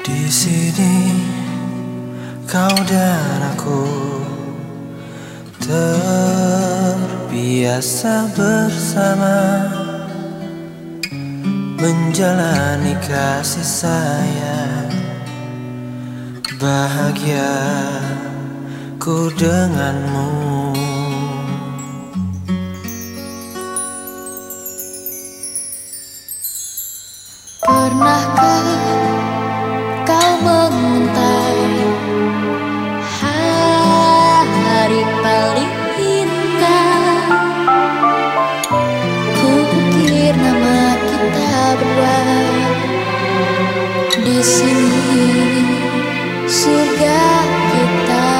Di sini kau dan aku terbiasa bersama menjalani kasih sayang bahagia ku denganmu. Di sini surga kita.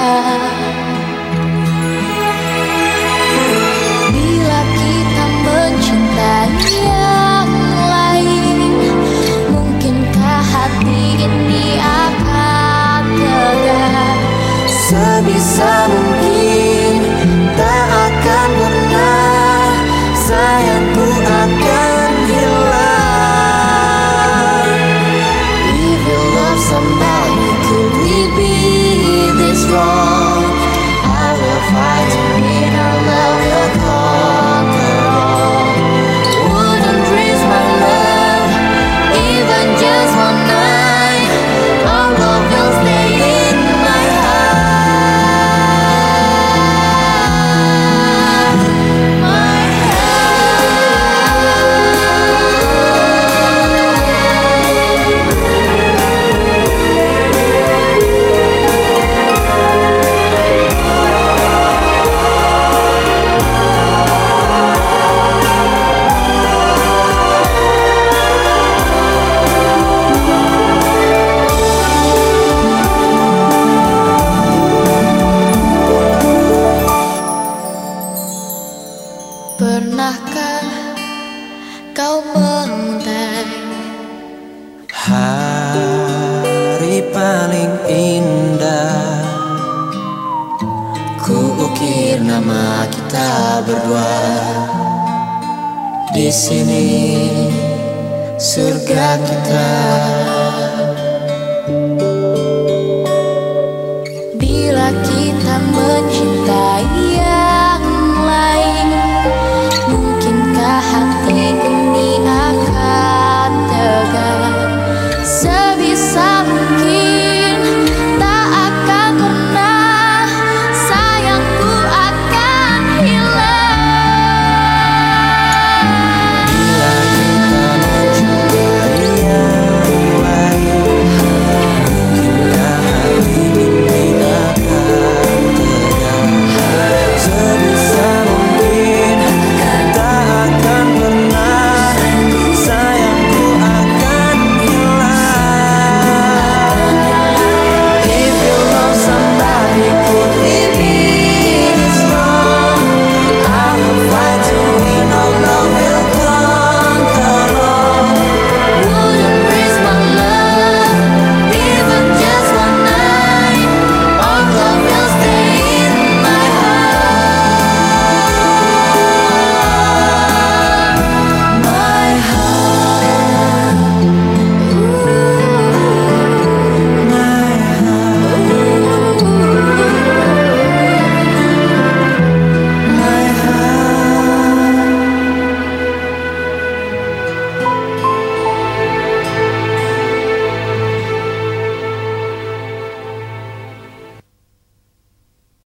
Bila kita mencintai yang lain Mungkinkah hati ini akan tegar? Sebisa mungkin Pernahkah kau mengintai Hari paling indah? Ku ukir nama kita berdua. Di sini surga kita